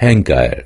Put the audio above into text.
hangar